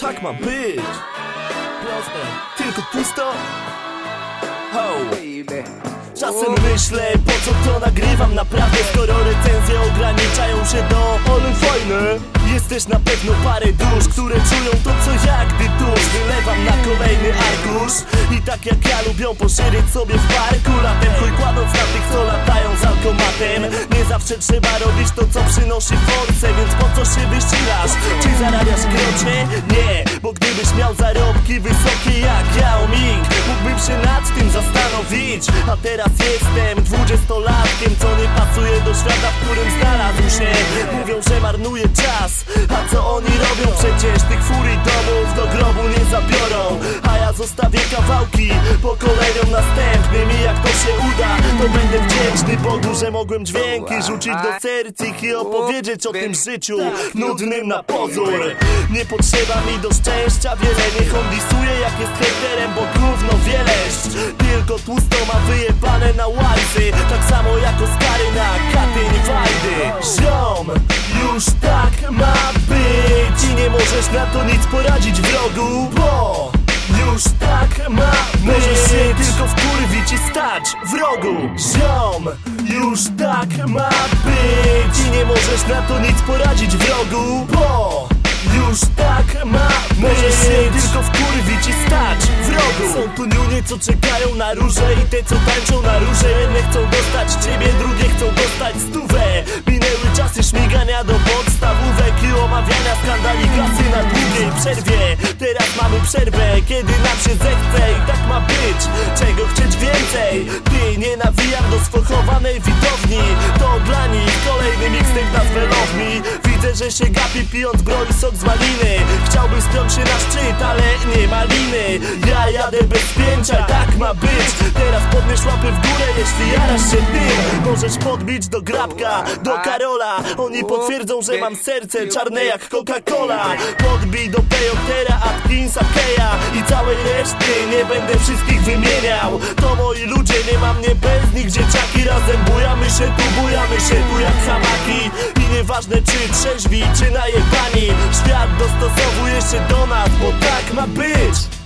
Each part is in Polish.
Tak ma być. Proste Tylko pusto. Ho. Czasem myślę, po co to nagrywam? Naprawdę Skoro recenzje ograniczają się do Ale fajne Jest też na pewno parę dusz, które czują to co ja Gdy tuż wylewam na kolejny arkusz. I tak jak ja lubią posiedzieć sobie w parku Latem chuj kładąc na tych co latają z alkomatem Nie zawsze trzeba robić to co przynosi force Więc po co się wyścigasz? Czy zarabiasz grocie? Nie, bo gdybyś miał zarobki wysokie jak Yao Ming Mógłbym się nad tym zastanowić A teraz jestem dwudziestolatkiem Co nie pasuje do świata, w którym znalazł się Mówią, że marnuje czas zostawię kawałki pokoleniom następnym I jak to się uda, to będę wdzięczny Bogu, że mogłem dźwięki rzucić do serc ich I opowiedzieć o tym życiu nudnym na pozór. Nie potrzeba mi do szczęścia wiele Niech on disuje jak jest hejterem, bo gówno wieleść Tylko tłusto ma wyjebane na łajzy Tak samo jak Oskary na Katyń Wajdy. Ziom, już tak ma być. I nie możesz na to nic poradzić wrogu i stać wrogu Ziom, już tak ma być. I nie możesz na to nic poradzić wrogu Bo już tak ma być. Możesz się tylko wkurwić i stać wrogu Są tu niunie, co czekają na róże I te, co tańczą na róże. Jedne chcą dostać przerwie. Teraz mamy przerwę, kiedy nam się zechce I tak ma być, czego chcieć więcej? Ty, nie nawijam do sfochowanej widowni. To dla nich kolejny mixtape na Me Widzę, że się gapi pijąc broń sok z maliny. Chciałbym spiąć się na szczyt, ale nie ma liny. Ja jadę bez spięcia, tak ma być. Teraz podnieś łapy w górę, jeśli jarasz się tym. Możesz podbić do Grabka, do Karola. Oni potwierdzą, że mam serce czarne jak Coca-Cola. Podbij do Peyotera, Atkinsa, Keja I całej reszty, nie będę wszystkich wymieniał. To moi ludzie, nie ma mnie bez nich. Dzieciaki razem bujamy się tu, bujamy się tu jak hamaki I nieważne czy trzeźwi, czy najebani. Świat dostosowuje się do nas, bo tak ma być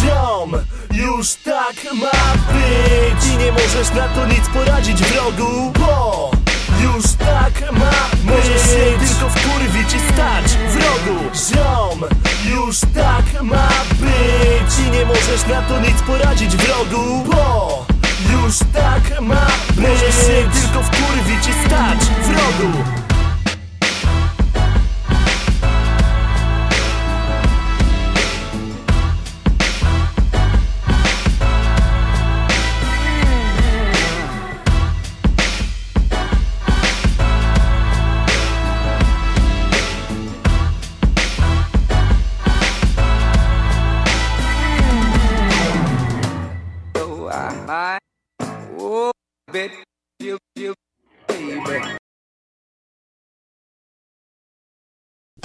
Ziom, już tak ma być. I nie możesz na to nic poradzić wrogu Bo już tak ma być Możesz się tylko wkurwić i stać wrogu. Ziom, już tak ma być. I nie możesz na to nic poradzić wrogu Bo już tak ma być Możesz się tylko wkurwić i stać wrogu bet you, you, baby.